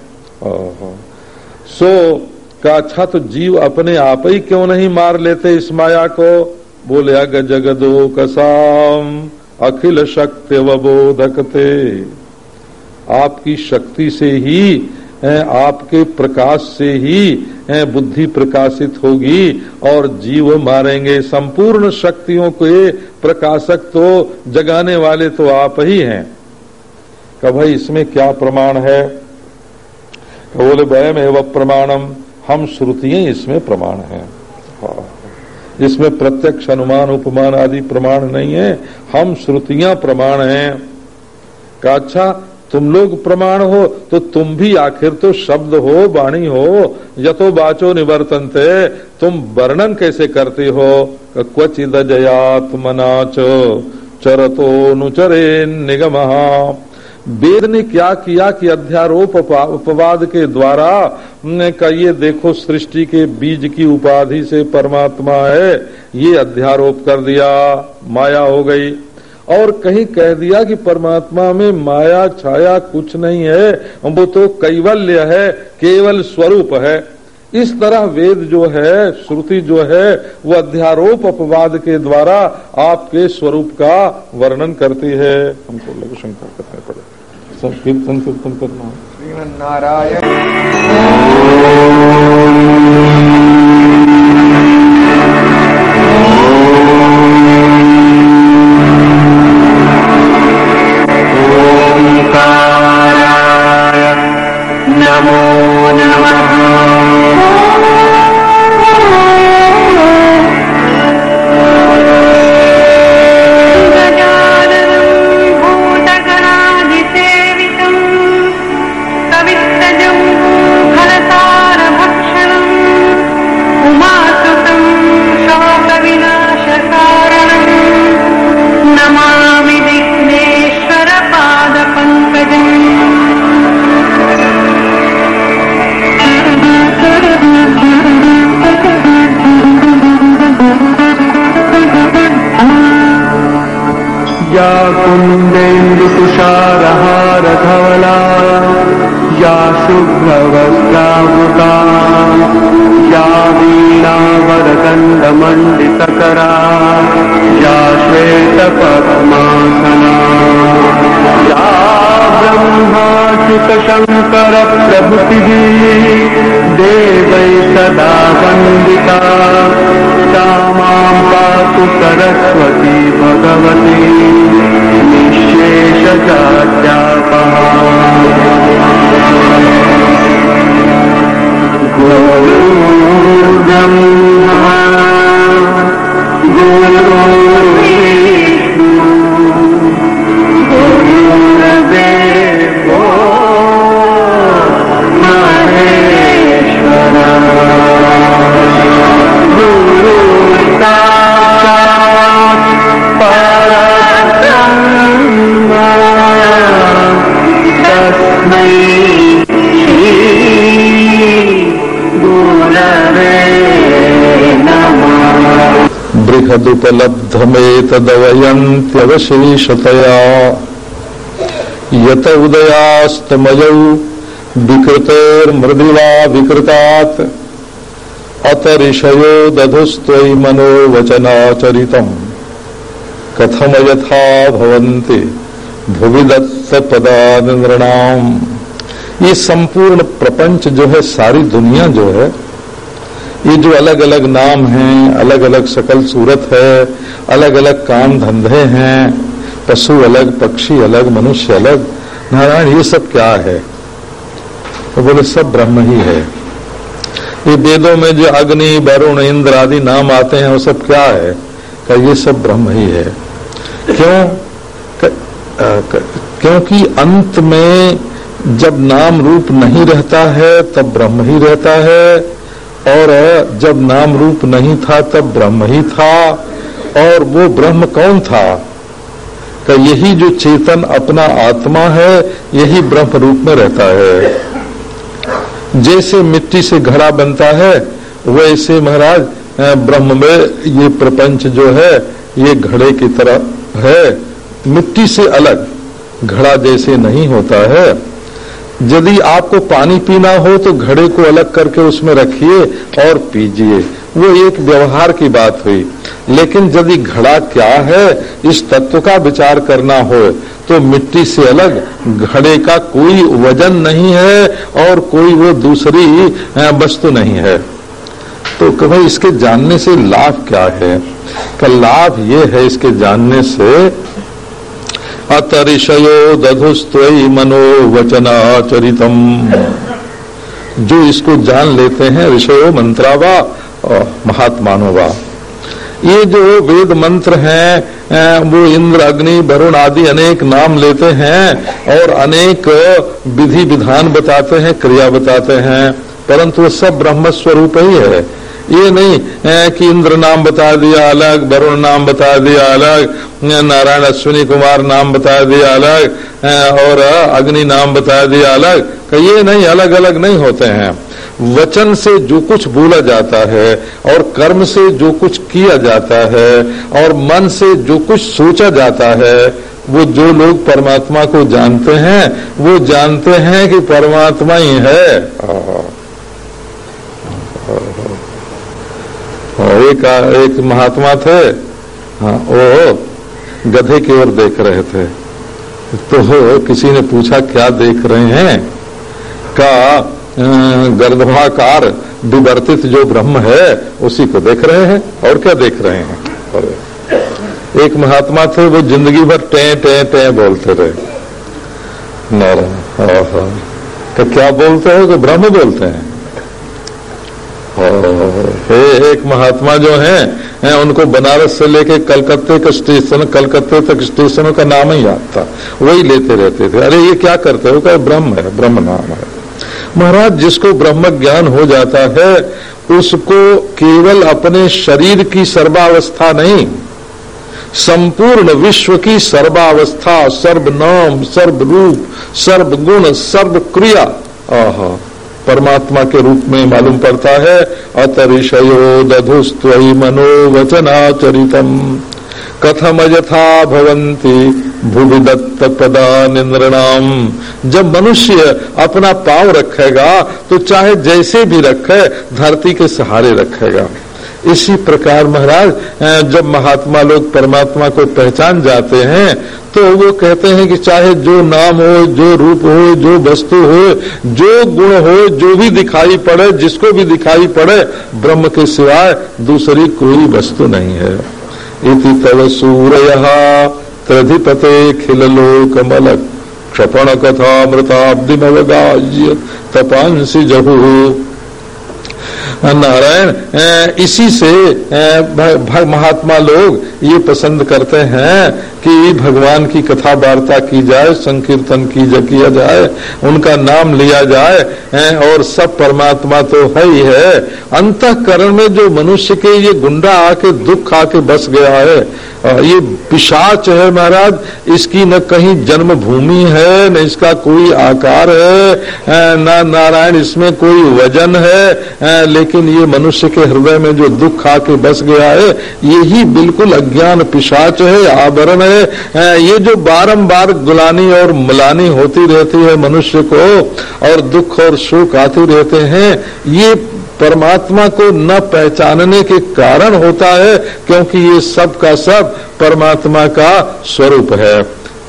सो का अच्छा तो जीव अपने आप ही क्यों नहीं मार लेते इस माया को? बोले, अग जगदो कसाम अखिल शक्ति वबोधकते आपकी शक्ति से ही आपके प्रकाश से ही बुद्धि प्रकाशित होगी और जीव मारेंगे। संपूर्ण शक्तियों के प्रकाशक तो जगाने वाले तो आप ही हैं। का भाई इसमें क्या प्रमाण है? बोले वयम एवं प्रमाणम हम श्रुतियाँ इसमें प्रमाण है। इसमें प्रत्यक्ष अनुमान, उपमान आदि प्रमाण नहीं है। हम श्रुतियाँ प्रमाण हैं। का अच्छा तुम लोग प्रमाण हो तो तुम भी आखिर तो शब्द हो, वाणी हो यथो बाचो निवर्तन थे तुम वर्णन कैसे करते हो? क्वचिद जयात्मनाच चरतो नुचरे निगम। वेद ने क्या किया कि अध्यारोप उपवाद के द्वारा का ये देखो, सृष्टि के बीज की उपाधि से परमात्मा है। ये अध्यारोप कर दिया, माया हो गई। और कहीं कह दिया कि परमात्मा में माया, छाया कुछ नहीं है वो तो कैवल्य है, केवल स्वरूप है। इस तरह वेद जो है, श्रुति जो है, वो अध्यारोप अपवाद के द्वारा आपके स्वरूप का वर्णन करती है। हमको लघु शंकर करने पड़े। सब कीर्तन कीर्तन करना। नारायण शंकर प्रभुति देवै सदा वन्दिता सा माँ सरस्वती भगवती निःशेषजात्यापः गोब्रह्मा गोरी महदुपलब्धमेतदवयन्त्यवशेषतया यत उदयास्तमयौ विकृतेर्मृदिवा विकृतात् अतऋषयो दधुस्त्वयि मनोवचनाचरितम्। कथम यथा भवन्ति भुवि दत्तपदानृणाम ये संपूर्ण प्रपंच जो है, सारी दुनिया जो है ये जो अलग अलग नाम हैं अलग अलग सकल सूरत है अलग अलग काम धंधे हैं, पशु अलग, पक्षी अलग, मनुष्य अलग, नारायण, ये सब क्या है? तो बोले, सब ब्रह्म ही है। ये वेदों में जो अग्नि, वरुण, इंद्र आदि नाम आते हैं, वो सब क्या है? का ये सब ब्रह्म ही है? क्यों? क्योंकि अंत में जब नाम रूप नहीं रहता है, तब ब्रह्म ही रहता है और जब नाम रूप नहीं था, तब ब्रह्म ही था। और वो ब्रह्म कौन था? का यही जो चेतन अपना आत्मा है, यही ब्रह्म रूप में रहता है। जैसे मिट्टी से घड़ा बनता है, वैसे महाराज ब्रह्म में ये प्रपंच जो है, ये घड़े की तरह है। मिट्टी से अलग, घड़ा जैसे नहीं होता है। यदि आपको पानी पीना हो तो घड़े को अलग करके उसमें रखिए और पीजिए। वो एक व्यवहार की बात हुई। लेकिन यदि घड़ा क्या है, इस तत्व का विचार करना हो तो मिट्टी से अलग घड़े का कोई वज़न नहीं है और कोई वो दूसरी वस्तु नहीं है। तो कभी इसके जानने से लाभ क्या है? लाभ ये है इसके जानने से अतरिशयो दधुस्त्वयी मनोवचनाचरितम। जो इसको जान लेते हैं, ऋषयो मंत्रावा महात्मानोवा ये जो वेद मंत्र हैं वो इंद्र, अग्नि, वरुण आदि अनेक नाम लेते हैं और अनेक विधि विधान बताते हैं, क्रिया बताते हैं, परंतु सब ब्रह्म स्वरूप ही है। ये नहीं कि इंद्र नाम बता दिया, अलग, वरुण नाम बता दिया, अलग नारायण अश्विनी कुमार नाम बता दिया, अलग और अग्नि नाम बता दिया, अलग ये नहीं अलग अलग नहीं होते हैं। वचन से जो कुछ बोला जाता है, और कर्म से जो कुछ किया जाता है, और मन से जो कुछ सोचा जाता है, वो जो लोग परमात्मा को जानते हैं, वो जानते हैं कि परमात्मा ही है। एक एक महात्मा थे हाँ वो गधे की ओर देख रहे थे। तो किसी ने पूछा, क्या देख रहे हैं? का गर्दभाकार विवर्तित जो ब्रह्म है, उसी को देख रहे हैं और क्या देख रहे हैं? और एक महात्मा थे, वो ज़िंदगी भर टे टे टे बोलते रहे नारायण तो क्या बोलते हो तो ब्रह्म बोलते हैं? एक महात्मा जो हैं उनको बनारस से लेके कलकत्ते का स्टेशन, कलकत्ते तक स्टेशनों का नाम ही याद था। वही लेते रहते थे। अरे, ये क्या करते हो? क्या ब्रह्म है, ब्रह्म नाम है। महाराज, जिसको ब्रह्म ज्ञान हो जाता है, उसको केवल अपने शरीर की सर्वावस्था नहीं, संपूर्ण विश्व की सर्वावस्था, सर्वनाम, सर्वरूप, सर्वगुण सर्व क्रिया आहा। परमात्मा के रूप में मालूम पड़ता है, अतरिशयो दधुस्वी मनोवचनाचरितम। कथम यथा भवंती भूमि दत्त पदा निंद्रणाम जब मनुष्य अपना पाव रखेगा तो चाहे जैसे भी रखे, धरती के सहारे रखेगा। इसी प्रकार महाराज जब महात्मा लोग परमात्मा को पहचान जाते हैं तो वो कहते हैं कि चाहे जो नाम हो, जो रूप हो, जो वस्तु हो, जो गुण हो, जो भी दिखाई पड़े, जिसको भी दिखाई पड़े, ब्रह्म के सिवाय दूसरी कोई वस्तु नहीं है। इति तव सूर्य त्रधिपते खिलोक मलक क्षपण कथा मृताब्दिमवगाज्य तपांसी जहू। नारायण इसी से महात्मा लोग ये पसंद करते हैं कि भगवान की कथा वार्ता की जाए, संकीर्तन की किया जाए, उनका नाम लिया जाए और सब परमात्मा तो है ही है। अंतकरण में जो मनुष्य के ये गुंडा आके, दुख आके बस गया है ये पिशाच है महाराज, इसकी न कहीं जन्मभूमि है, न इसका कोई आकार है न नारायण इसमें कोई वज़न है लेकिन ये मनुष्य के हृदय में जो दुख आके बस गया है यही बिल्कुल अज्ञान पिशाच है आवरण है। ये जो बारंबार गुलानी और मुलानी होती रहती है मनुष्य को, और दुख और सुख आते रहते हैं, ये परमात्मा को न पहचानने के कारण होता है, क्योंकि ये सब का सब परमात्मा का स्वरूप है।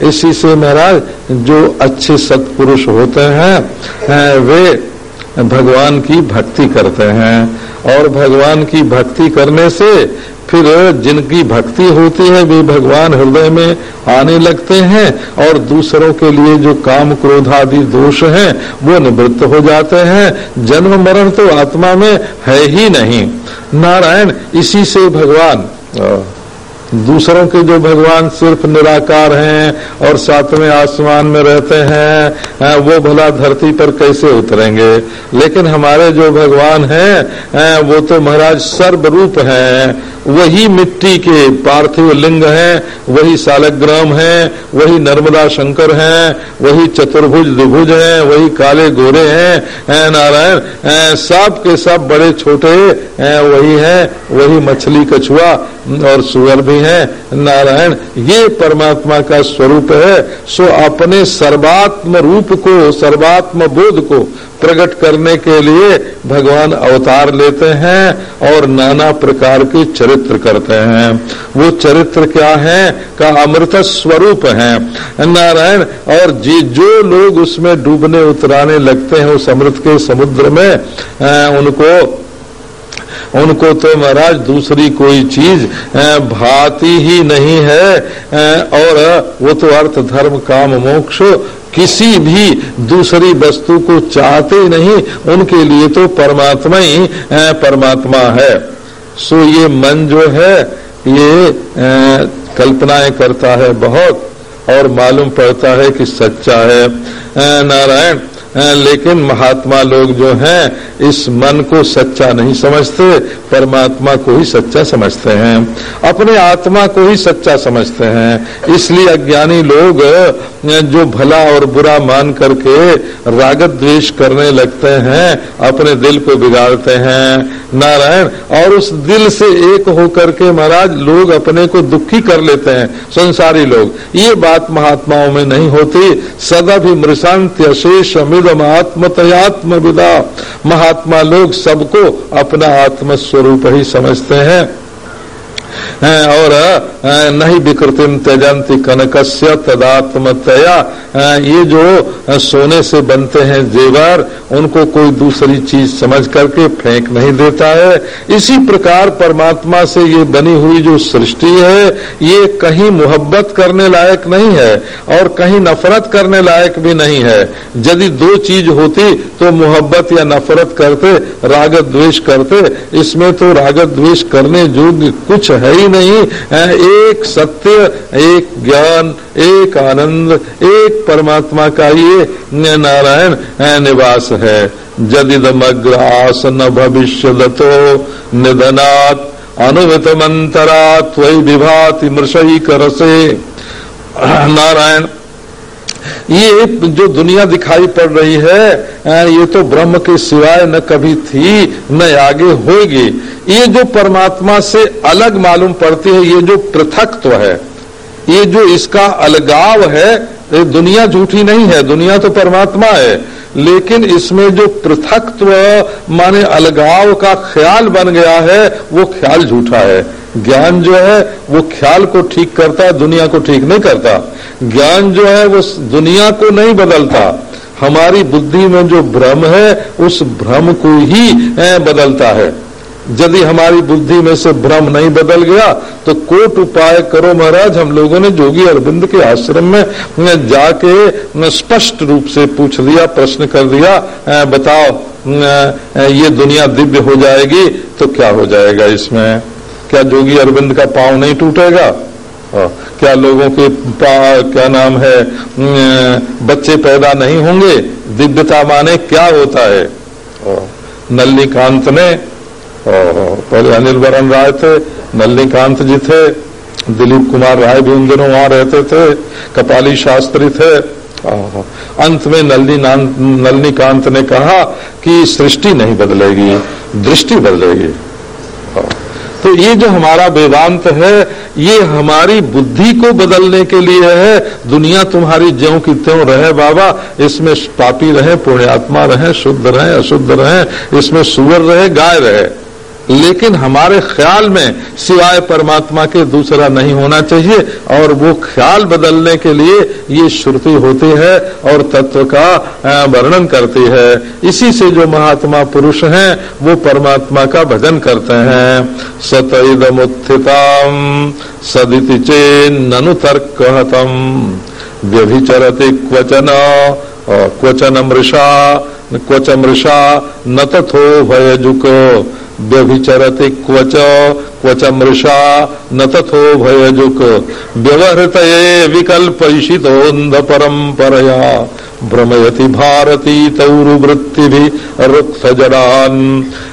इसी से महाराज, जो अच्छे सत्पुरुष होते हैं वे भगवान की भक्ति करते हैं और भगवान की भक्ति करने से फिर जिनकी भक्ति होती है वे भगवान हृदय में आने लगते हैं और दूसरों के लिए जो काम क्रोध आदि दोष हैं, वो निवृत्त हो जाते हैं। जन्म मरण तो आत्मा में है ही नहीं। नारायण, इसी से भगवान दूसरों के जो भगवान सिर्फ़ निराकार हैं और सातवें आसमान में रहते हैं वो भला धरती पर कैसे उतरेंगे? लेकिन हमारे जो भगवान हैं, वो तो महाराज सर्वरूप हैं। वही मिट्टी के पार्थिव लिंग हैं, वही सालग्राम हैं, वही नर्मदा शंकर हैं, वही चतुर्भुज द्विभुज हैं, वही काले गोरे हैं नारायण सब के सब बड़े छोटे वही हैं, वही मछली कछुआ और सुअर भी हैं। नारायण, ये परमात्मा का स्वरूप है, सो अपने सर्वात्म रूप को, सर्वात्म बोध को प्रकट करने के लिए भगवान अवतार लेते हैं और नाना प्रकार के चरित्र करते हैं। वो चरित्र क्या है? का अमृत स्वरूप है। नारायण और जी जो लोग उसमें डूबने उतराने लगते हैं उस अमृत के समुद्र में आ, उनको उनको तो महाराज दूसरी कोई चीज़ भाती ही नहीं है। और वो तो अर्थ धर्म काम मोक्ष किसी भी दूसरी वस्तु को चाहते नहीं, उनके लिए तो परमात्मा ही परमात्मा है। सो ये मन जो है, ये कल्पनाएँ करता है बहुत, और मालूम पड़ता है कि सच्चा है। नारायण लेकिन महात्मा लोग जो हैं, इस मन को सच्चा नहीं समझते, परमात्मा को ही सच्चा समझते हैं। अपने आत्मा को ही सच्चा समझते हैं। इसलिए अज्ञानी लोग, जो भला और बुरा मान करके रागत द्वेष करने लगते हैं, अपने दिल को बिगाड़ते हैं। नारायण, और उस दिल से एक होकर के महाराज, लोग अपने को दुखी कर लेते हैं, संसारी लोग। ये बात महात्माओं में नहीं होती। सदा भी मृशांत अशेष अमिदम आत्मतयात्म विदा महात्मा लोग सबको अपना आत्म स्वरूप ही समझते हैं। और नहीं विकृतिम त्यजंती कनकस्य तदात्मतया। ये जो सोने से बनते हैं जेवर, उनको कोई दूसरी चीज़ समझ करके फेंक नहीं देता है। इसी प्रकार परमात्मा से ये बनी हुई जो सृष्टि है, ये कहीं मोहब्बत करने लायक नहीं है और कहीं नफरत करने लायक भी नहीं है। यदि दो चीज़ होती तो मोहब्बत या नफरत करते रागत द्वेष करते, इसमें तो रागत द्वेष करने योग्य कुछ है ही नहीं एक सत्य, एक ज्ञान, एक आनंद, एक परमात्मा का ये नारायण निवास है। जदिदमग्रास न भविष्य दतो निधनात् अनुमित मंतरा वही विभाति मृषई करसे नारायण ये जो दुनिया दिखाई पड़ रही है ये तो ब्रह्म के सिवाय न कभी थी, न आगे होगी। ये जो परमात्मा से अलग मालूम पड़ती है, ये जो पृथकत्व है, ये जो इसका अलगाव है, ये दुनिया झूठी नहीं है, दुनिया तो परमात्मा है। लेकिन इसमें जो पृथकत्व, माने अलगाव का ख्याल बन गया है, वो ख्याल झूठा है। ज्ञान जो है, वो ख्याल को ठीक करता है दुनिया को ठीक नहीं करता। ज्ञान जो है, वो दुनिया को नहीं बदलता। हमारी बुद्धि में जो भ्रम है, उस भ्रम को ही बदलता है। यदि हमारी बुद्धि में से भ्रम नहीं बदल गया तो कोट उपाय करो महाराज, हम लोगों ने जोगी अरविंद के आश्रम में जाके स्पष्ट रूप से पूछ दिया प्रश्न कर दिया बताओ ये दुनिया दिव्य हो जाएगी तो क्या हो जाएगा इसमें? क्या जोगी अरविंद का पाँव नहीं टूटेगा? क्या लोगों के क्या नाम है बच्चे पैदा नहीं होंगे? दिव्यता माने क्या होता है? नल्लीकांत ने पहले अनिल वरण राय थे नल्लीकांत जी थे, दिलीप कुमार राय भी उन दिनों वहाँ रहते थे, कपाली शास्त्री थे अंत में नलनी नलनी कांत ने कहा कि सृष्टि नहीं बदलेगी, दृष्टि बदलेगी। तो ये जो हमारा वेदांत है, ये हमारी बुद्धि को बदलने के लिए है। दुनिया तुम्हारी ज्यो की त्यों रहे बाबा, इसमें पापी रहे, पुण्यात्मा रहे, शुद्ध रहे, अशुद्ध रहे, इसमें सुअर रहे, गाय रहे। लेकिन हमारे ख्याल में सिवाय परमात्मा के दूसरा नहीं होना चाहिए, और वो ख्याल बदलने के लिए ये श्रुति होती है और तत्व का वर्णन करती है। इसी से जो महात्मा पुरुष हैं, वो परमात्मा का भजन करते हैं। सतइदमुत्थिताम सदिति चेन्न तर्क व्यभिचरति क्वचन क्वचन मृषा क्वच मृषा न तथो भयजुक। व्यभिचरति क्वच क्वच मृषा न तथो भयजुक। व्यवहृत विकल्पितोन्ध परंपरया भ्रमयति भारती तौरुवृत्ति भी रुक्त जड़ान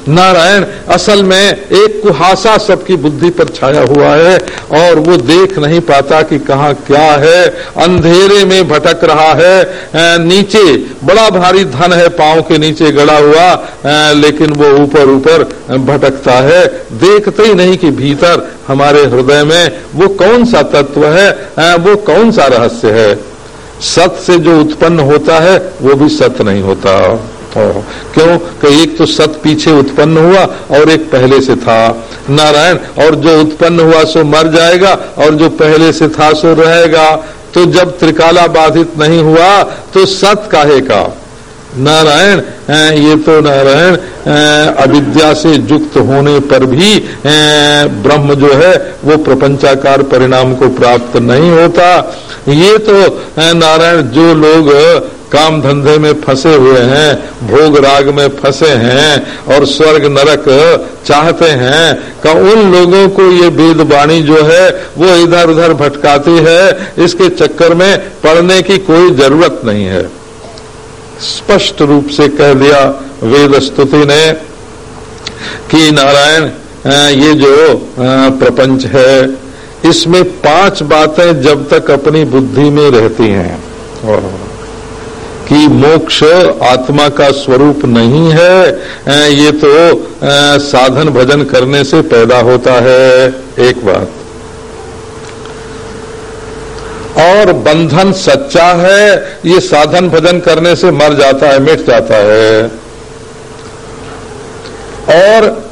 नारायण, असल में एक कुहासा सबकी बुद्धि पर छाया हुआ है और वो देख नहीं पाता कि कहा क्या है। अंधेरे में भटक रहा है। नीचे, बड़ा भारी धन है पाँव के नीचे गड़ा हुआ। लेकिन वो ऊपर ऊपर भटकता है। देखते ही नहीं कि भीतर हमारे हृदय में वो कौन सा तत्व है। वो कौन सा रहस्य है? सत से जो उत्पन्न होता है, वो भी सत नहीं होता। क्यों? कि एक तो सत पीछे उत्पन्न हुआ और एक पहले से था। नारायण, और जो उत्पन्न हुआ सो मर जाएगा, और जो पहले से था सो रहेगा। तो जब त्रिकाला बाधित नहीं हुआ तो सत काहे का? नारायण ये तो नारायण अविद्या से युक्त होने पर भी ब्रह्म जो है, वो प्रपंचाकार परिणाम को प्राप्त नहीं होता। ये तो नारायण, जो लोग काम धंधे में फंसे हुए हैं, भोग राग में फंसे हैं, और स्वर्ग नरक चाहते हैं, का उन लोगों को ये वेद वाणी जो है, वो इधर उधर भटकाती है, इसके चक्कर में पढ़ने की कोई ज़रूरत नहीं है। स्पष्ट रूप से कह दिया वेद स्तुति ने कि नारायण ये जो प्रपंच है, इसमें पाँच बातें जब तक अपनी बुद्धि में रहती हैं। कि मोक्ष आत्मा का स्वरूप नहीं है ये तो साधन भजन करने से पैदा होता है। एक बात। और बंधन सच्चा है, ये साधन भजन करने से मर जाता है, मिट जाता है। और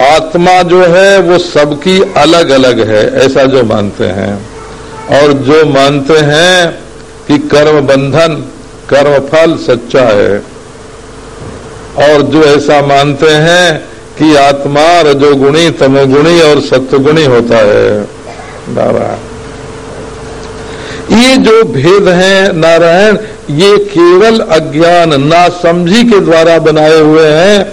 आत्मा जो है, वो सबकी अलग अलग है, ऐसा जो मानते हैं। और जो मानते हैं कि कर्म बंधन, कर्म फल सच्चा है, और जो ऐसा मानते हैं कि आत्मा रजोगुणी, तमोगुणी और सत्वगुणी होता है। नारायण। ये जो भेद है, नारायण, ये केवल अज्ञान, ना समझी के द्वारा बनाए हुए हैं।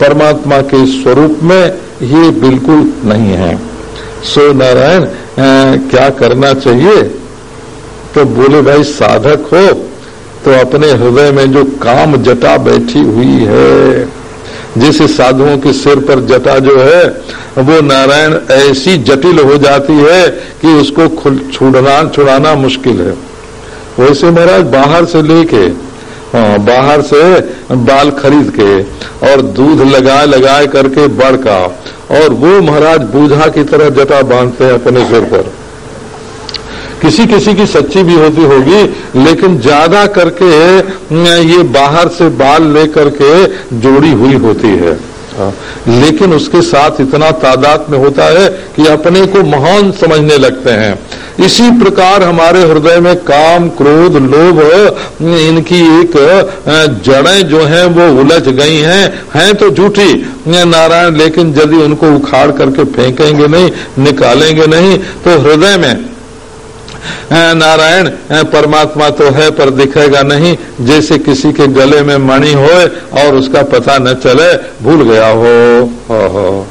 परमात्मा के स्वरूप में ये बिल्कुल नहीं है। सो नारायण क्या करना चाहिए? तो बोले, भाई, साधक हो तो अपने हृदय में जो काम जटा बैठी हुई है जैसे साधुओं के सिर पर जटा जो है, वो नारायण ऐसी जटिल हो जाती है कि उसको छुड़ना, छुड़ाना मुश्किल है। वैसे महाराज, बाहर से लेके हाँ बाहर से बाल खरीद के और दूध लगाए लगाए करके बड़ का, और वो महाराज बूझा की तरह जटा बांधते हैं अपने सिर पर। किसी किसी की सच्ची भी होती होगी, लेकिन ज़्यादा करके ये बाहर से बाल लेकर के जोड़ी हुई होती है। लेकिन उसके साथ इतना तादाद में होता है कि अपने को महान समझने लगते हैं। इसी प्रकार हमारे हृदय में काम, क्रोध, लोभ इनकी एक जड़ें जो हैं, वो उलझ गई हैं। हैं तो झूठी नारायण, लेकिन यदि उनको उखाड़ करके फेंकेंगे नहीं, निकालेंगे नहीं। तो हृदय में नारायण परमात्मा तो है पर दिखेगा नहीं। जैसे किसी के गले में मणि हो और उसका पता न चले भूल गया हो, हो, हो।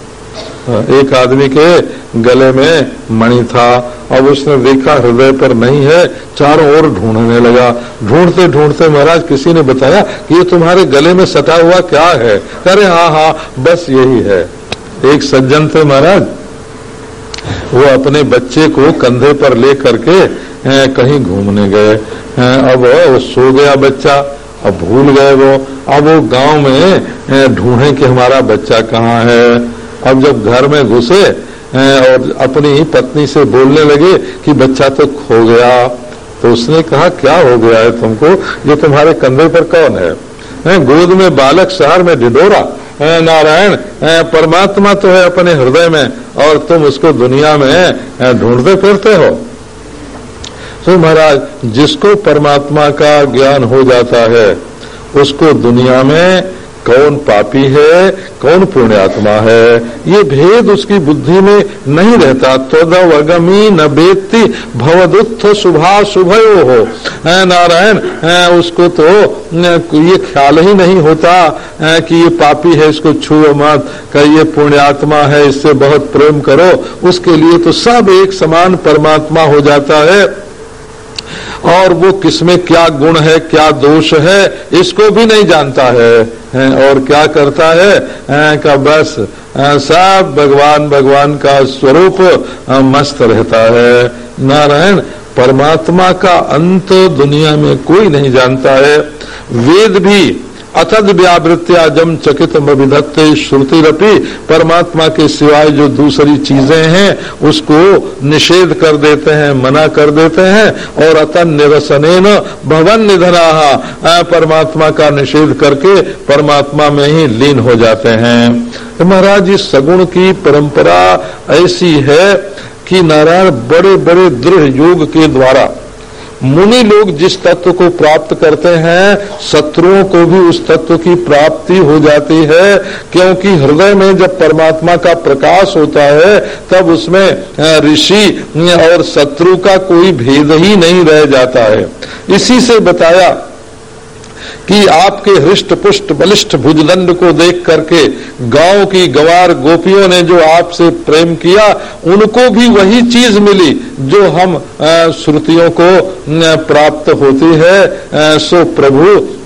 एक आदमी के गले में मणि था अब उसने देखा हृदय पर नहीं है चारों ओर ढूँढने लगा। ढूंढते ढूंढते महाराज किसी ने बताया कि ये तुम्हारे गले में सटा हुआ क्या है? अरे हाँ हाँ बस यही है। एक सज्जन थे महाराज वो अपने बच्चे को कंधे पर ले करके कहीं घूमने गए। अब वो सो गया बच्चा, अब भूल गए वो। अब वो गाँव में ढूंढे कि हमारा बच्चा कहाँ है। अब जब घर में घुसे और अपनी पत्नी से बोलने लगे कि बच्चा तो खो गया तो उसने कहा, क्या हो गया है तुमको? ये तुम्हारे कंधे पर कौन है? गोद में बालक शहर में डिडोरा नारायण परमात्मा तो है अपने हृदय में। और तुम उसको दुनिया में ढूंढते फिरते हो। तो महाराज, जिसको परमात्मा का ज्ञान हो जाता है, उसको दुनिया में कौन पापी है, कौन पुण्यात्मा है? ये भेद उसकी बुद्धि में नहीं रहता। त्वदवगमी न बेती भवदुत्थ शुभा शुभयो हो। नारायण उसको तो ये ख्याल ही नहीं होता कि ये पापी है, इसको छुओ मत का ये पुण्यात्मा है, इससे बहुत प्रेम करो। उसके लिए तो सब एक समान परमात्मा हो जाता है। और वो किसमें क्या गुण है क्या दोष है इसको भी नहीं जानता है, और क्या करता है? का बस सब भगवान भगवान का स्वरूप मस्त रहता है। नारायण परमात्मा का अंत दुनिया में कोई नहीं जानता है। वेद भी अथद व्यावृत्या जम चकित विधत्ते श्रुति रपी परमात्मा के सिवाय जो दूसरी चीज़ें हैं, उसको निषेध कर देते हैं, मना कर देते हैं, और अतन निरसन भवन निधना परमात्मा का निषेध करके परमात्मा में ही लीन हो जाते हैं। तो महाराज, इस सगुण की परंपरा ऐसी है कि नारायण बड़े बड़े दृढ़ योग के द्वारा मुनि लोग जिस तत्व को प्राप्त करते हैं, शत्रुओं को भी उस तत्व की प्राप्ति हो जाती है, क्योंकि हृदय में जब परमात्मा का प्रकाश होता है, तब उसमें ऋषि और शत्रु का कोई भेद ही नहीं रह जाता है। इसी से बताया कि आपके हृष्ट पुष्ट बलिष्ठ भुजदंड को देख करके गाँव की गवार गोपियों ने जो आपसे प्रेम किया, उनको भी वही चीज़ मिली जो हम श्रुतियों को प्राप्त होती है सो प्रभु,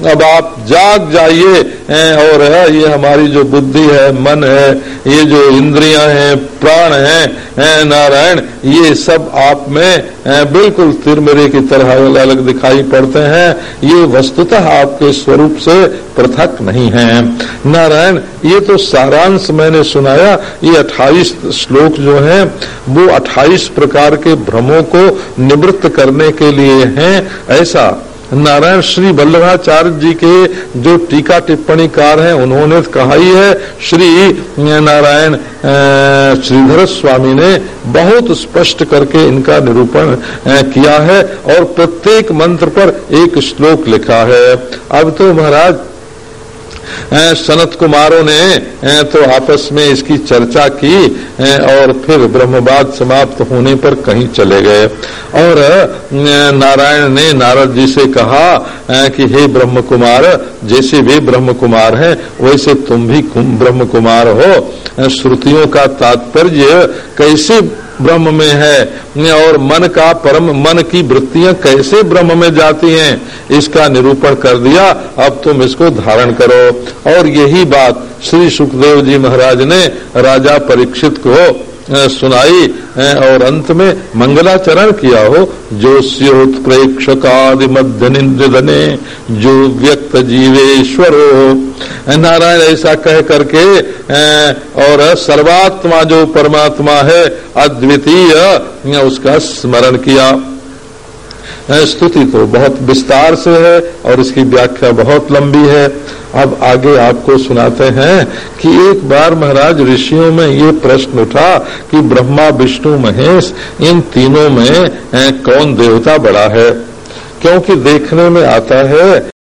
अब आप जाग जाइए और ये हमारी जो बुद्धि है, मन है, ये जो इंद्रियाँ हैं, प्राण हैं नारायण, ये सब आप में बिल्कुल तिरमरे की तरह अलग दिखाई पड़ते हैं, ये वस्तुतः आपके स्वरूप से पृथक नहीं है। नारायण, ये तो सारांश मैंने सुनाया, ये 28 श्लोक जो हैं, वो 28 प्रकार के भ्रमों को निवृत्त करने के लिए हैं। ऐसा नारायण श्री वल्लभाचार्य जी के जो टीका टिप्पणी कार है, उन्होंने कहा ही है, श्री नारायण श्रीधर स्वामी ने बहुत स्पष्ट करके इनका निरूपण किया है और प्रत्येक मंत्र पर एक श्लोक लिखा है। अब तो महाराज सनत कुमारों ने तो आपस में इसकी चर्चा की और फिर ब्रह्मवाद समाप्त होने पर कहीं चले गए। और नारायण ने नारद जी से कहा कि हे ब्रह्म कुमार जैसे वे ब्रह्म कुमार है, वैसे तुम भी ब्रह्म कुमार हो, श्रुतियों का तात्पर्य, कैसे ब्रह्म में है। और मन का परम मन की वृत्तियाँ कैसे ब्रह्म में जाती हैं, इसका निरूपण कर दिया। अब तुम इसको धारण करो। और यही बात श्री सुखदेव जी महाराज ने राजा परीक्षित को सुनाई और अंत में मंगलाचरण किया हो। जो स्योत्प्रेक्षकादि मध्य निंद्रने जो व्यक्त जीवेश्वर हो, नारायण ऐसा कह करके और सर्वात्मा जो परमात्मा है, अद्वितीय उसका स्मरण किया। स्तुति तो बहुत विस्तार से है और इसकी व्याख्या बहुत लंबी है। अब आगे आपको सुनाते हैं कि एक बार महाराज ऋषियों में ये प्रश्न उठा कि ब्रह्मा, विष्णु, महेश, इन तीनों में कौन देवता बड़ा है? क्योंकि देखने में आता है